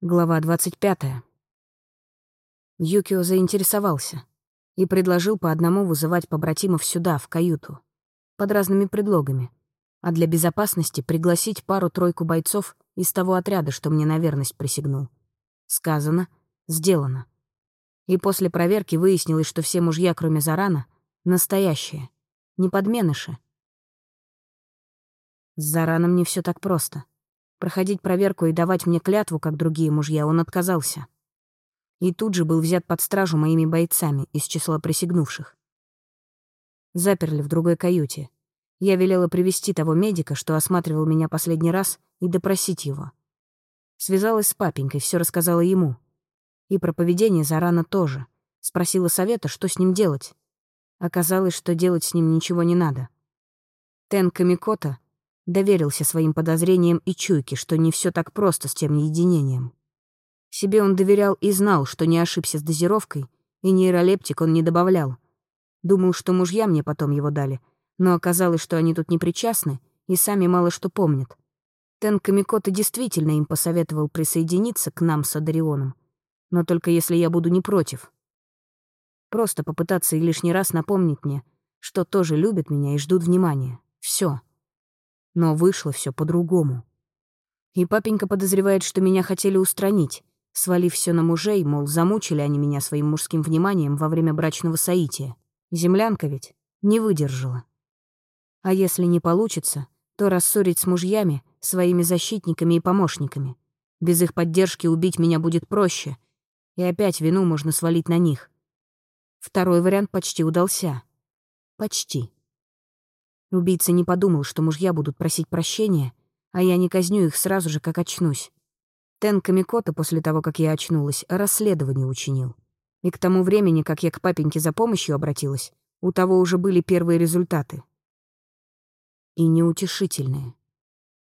Глава 25. Юкио заинтересовался и предложил по одному вызывать побратимов сюда, в каюту, под разными предлогами, а для безопасности пригласить пару-тройку бойцов из того отряда, что мне на верность присягнул. Сказано, сделано. И после проверки выяснилось, что все мужья, кроме Зарана, настоящие, не подменыши. С Зараном не все так просто. Проходить проверку и давать мне клятву, как другие мужья, он отказался. И тут же был взят под стражу моими бойцами из числа присягнувших. Заперли в другой каюте. Я велела привести того медика, что осматривал меня последний раз, и допросить его. Связалась с папенькой, все рассказала ему. И про поведение Зарана тоже. Спросила совета, что с ним делать. Оказалось, что делать с ним ничего не надо. Тен Камикота доверился своим подозрениям и чуйке, что не все так просто с тем единением. Себе он доверял и знал, что не ошибся с дозировкой, и нейролептик он не добавлял. Думал, что мужья мне потом его дали, но оказалось, что они тут не причастны и сами мало что помнят. Тен Камикота действительно им посоветовал присоединиться к нам с Адарионом, но только если я буду не против. Просто попытаться и лишний раз напомнить мне, что тоже любят меня и ждут внимания. Все. Но вышло все по-другому. И папенька подозревает, что меня хотели устранить, свалив все на мужей, мол, замучили они меня своим мужским вниманием во время брачного соития. Землянка ведь не выдержала. А если не получится, то рассорить с мужьями, своими защитниками и помощниками. Без их поддержки убить меня будет проще, и опять вину можно свалить на них. Второй вариант почти удался. Почти. Убийца не подумал, что мужья будут просить прощения, а я не казню их сразу же, как очнусь. Тен Камикота после того, как я очнулась, расследование учинил. И к тому времени, как я к папеньке за помощью обратилась, у того уже были первые результаты. И неутешительные.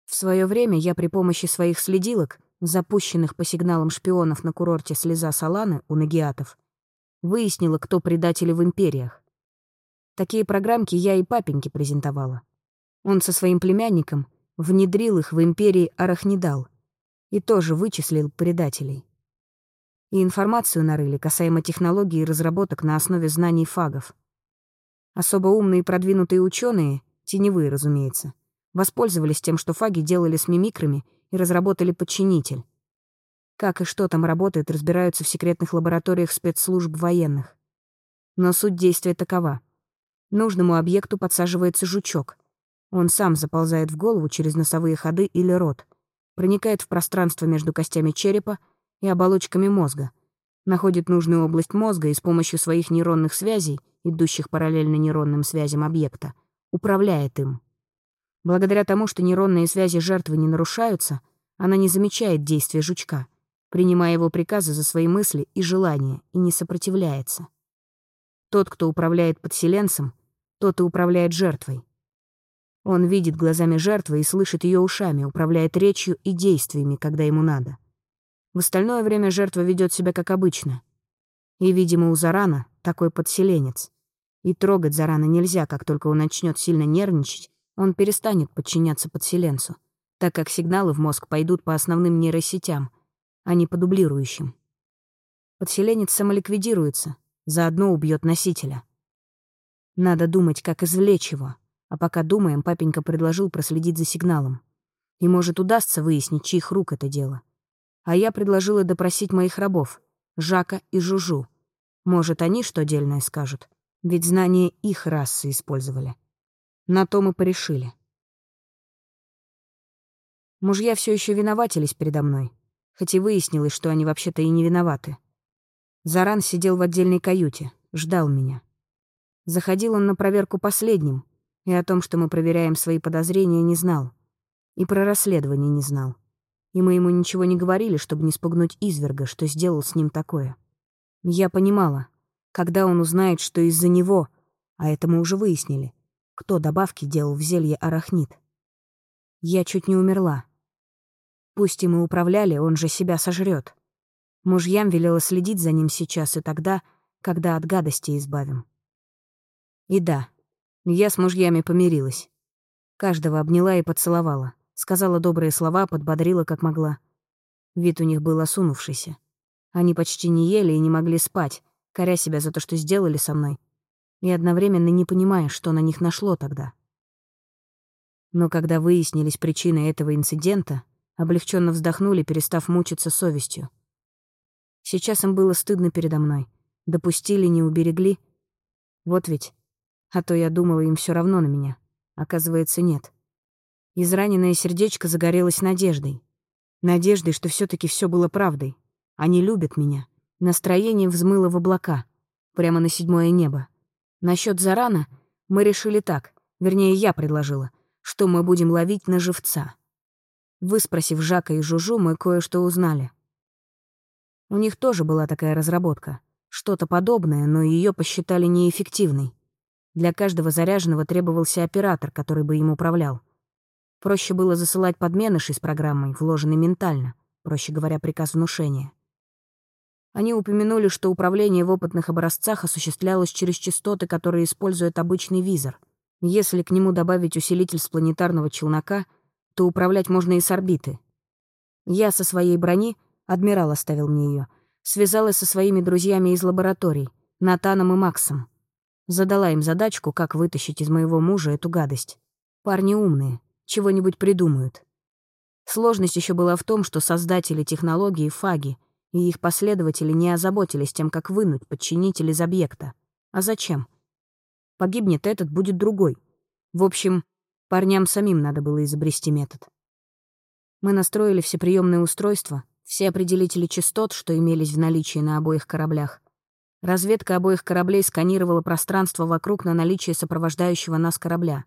В свое время я при помощи своих следилок, запущенных по сигналам шпионов на курорте Слеза Саланы у нагиатов, выяснила, кто предатели в империях. Такие программки я и папеньке презентовала. Он со своим племянником внедрил их в империи Арахнидал и тоже вычислил предателей. И информацию нарыли касаемо технологий и разработок на основе знаний фагов. Особо умные и продвинутые ученые, теневые, разумеется, воспользовались тем, что фаги делали с мимикрами и разработали подчинитель. Как и что там работает, разбираются в секретных лабораториях спецслужб военных. Но суть действия такова — Нужному объекту подсаживается жучок. Он сам заползает в голову через носовые ходы или рот, проникает в пространство между костями черепа и оболочками мозга, находит нужную область мозга и с помощью своих нейронных связей, идущих параллельно нейронным связям объекта, управляет им. Благодаря тому, что нейронные связи жертвы не нарушаются, она не замечает действия жучка, принимая его приказы за свои мысли и желания, и не сопротивляется. Тот, кто управляет подселенцем, тот и управляет жертвой. Он видит глазами жертвы и слышит ее ушами, управляет речью и действиями, когда ему надо. В остальное время жертва ведет себя как обычно. И, видимо, у Зарана такой подселенец. И трогать Зарана нельзя, как только он начнет сильно нервничать, он перестанет подчиняться подселенцу, так как сигналы в мозг пойдут по основным нейросетям, а не по дублирующим. Подселенец самоликвидируется, заодно убьет носителя. Надо думать, как извлечь его. А пока думаем, папенька предложил проследить за сигналом. И, может, удастся выяснить, чьих рук это дело. А я предложила допросить моих рабов, Жака и Жужу. Может, они что дельное скажут. Ведь знания их расы использовали. На то мы порешили. Мужья все еще виноватились передо мной, хоть и выяснилось, что они вообще-то и не виноваты. Заран сидел в отдельной каюте, ждал меня. Заходил он на проверку последним, и о том, что мы проверяем свои подозрения, не знал. И про расследование не знал. И мы ему ничего не говорили, чтобы не спугнуть изверга, что сделал с ним такое. Я понимала, когда он узнает, что из-за него, а это мы уже выяснили, кто добавки делал в зелье арахнит. Я чуть не умерла. Пусть и мы управляли, он же себя сожрет. Мужьям велела следить за ним сейчас и тогда, когда от гадости избавим. И да, я с мужьями помирилась. Каждого обняла и поцеловала. Сказала добрые слова, подбодрила как могла. Вид у них был осунувшийся. Они почти не ели и не могли спать, коря себя за то, что сделали со мной, и одновременно не понимая, что на них нашло тогда. Но когда выяснились причины этого инцидента, облегченно вздохнули, перестав мучиться совестью. Сейчас им было стыдно передо мной. Допустили, не уберегли. Вот ведь. А то я думала, им все равно на меня. Оказывается, нет. Израненное сердечко загорелось надеждой. Надеждой, что все таки все было правдой. Они любят меня. Настроение взмыло в облака. Прямо на седьмое небо. Насчет зарана мы решили так. Вернее, я предложила, что мы будем ловить на живца. Выспросив Жака и Жужу, мы кое-что узнали. У них тоже была такая разработка. Что-то подобное, но ее посчитали неэффективной. Для каждого заряженного требовался оператор, который бы им управлял. Проще было засылать подменышей с программой, вложенной ментально, проще говоря, приказ внушения. Они упомянули, что управление в опытных образцах осуществлялось через частоты, которые использует обычный визор. Если к нему добавить усилитель с планетарного челнока, то управлять можно и с орбиты. Я со своей брони, адмирал оставил мне ее, связалась со своими друзьями из лабораторий, Натаном и Максом. Задала им задачку, как вытащить из моего мужа эту гадость. Парни умные, чего-нибудь придумают. Сложность еще была в том, что создатели технологии — фаги, и их последователи не озаботились тем, как вынуть подчинитель из объекта. А зачем? Погибнет этот, будет другой. В общем, парням самим надо было изобрести метод. Мы настроили все приемные устройства, все определители частот, что имелись в наличии на обоих кораблях. Разведка обоих кораблей сканировала пространство вокруг на наличие сопровождающего нас корабля.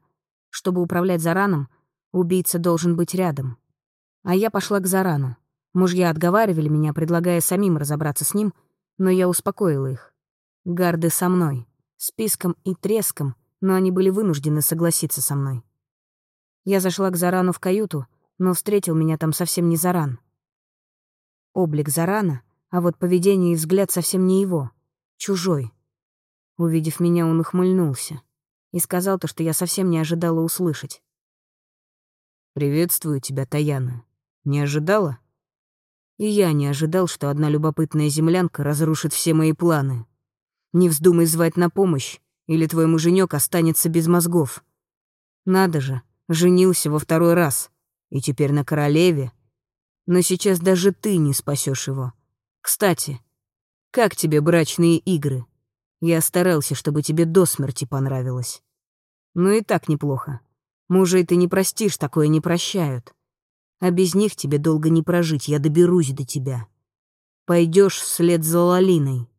Чтобы управлять Зараном — Убийца должен быть рядом. А я пошла к Зарану. Мужья отговаривали меня, предлагая самим разобраться с ним, но я успокоила их. Гарды со мной, списком и треском, но они были вынуждены согласиться со мной. Я зашла к Зарану в каюту, но встретил меня там совсем не Заран. Облик Зарана, а вот поведение и взгляд совсем не его, чужой. Увидев меня, он ухмыльнулся и сказал то, что я совсем не ожидала услышать. «Приветствую тебя, Таяна. Не ожидала?» «И я не ожидал, что одна любопытная землянка разрушит все мои планы. Не вздумай звать на помощь, или твой муженек останется без мозгов. Надо же, женился во второй раз, и теперь на королеве. Но сейчас даже ты не спасешь его. Кстати, как тебе брачные игры? Я старался, чтобы тебе до смерти понравилось. Ну и так неплохо. Мужей ты не простишь, такое не прощают. А без них тебе долго не прожить, я доберусь до тебя. Пойдешь вслед за Лалиной.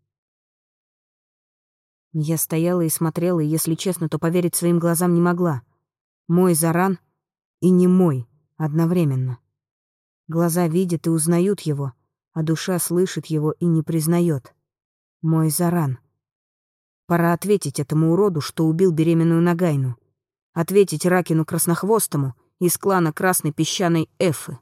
Я стояла и смотрела, и, если честно, то поверить своим глазам не могла. Мой Заран и не мой одновременно. Глаза видят и узнают его, а душа слышит его и не признает. Мой Заран. Пора ответить этому уроду, что убил беременную Нагайну ответить Ракину Краснохвостому из клана Красной Песчаной Эфы.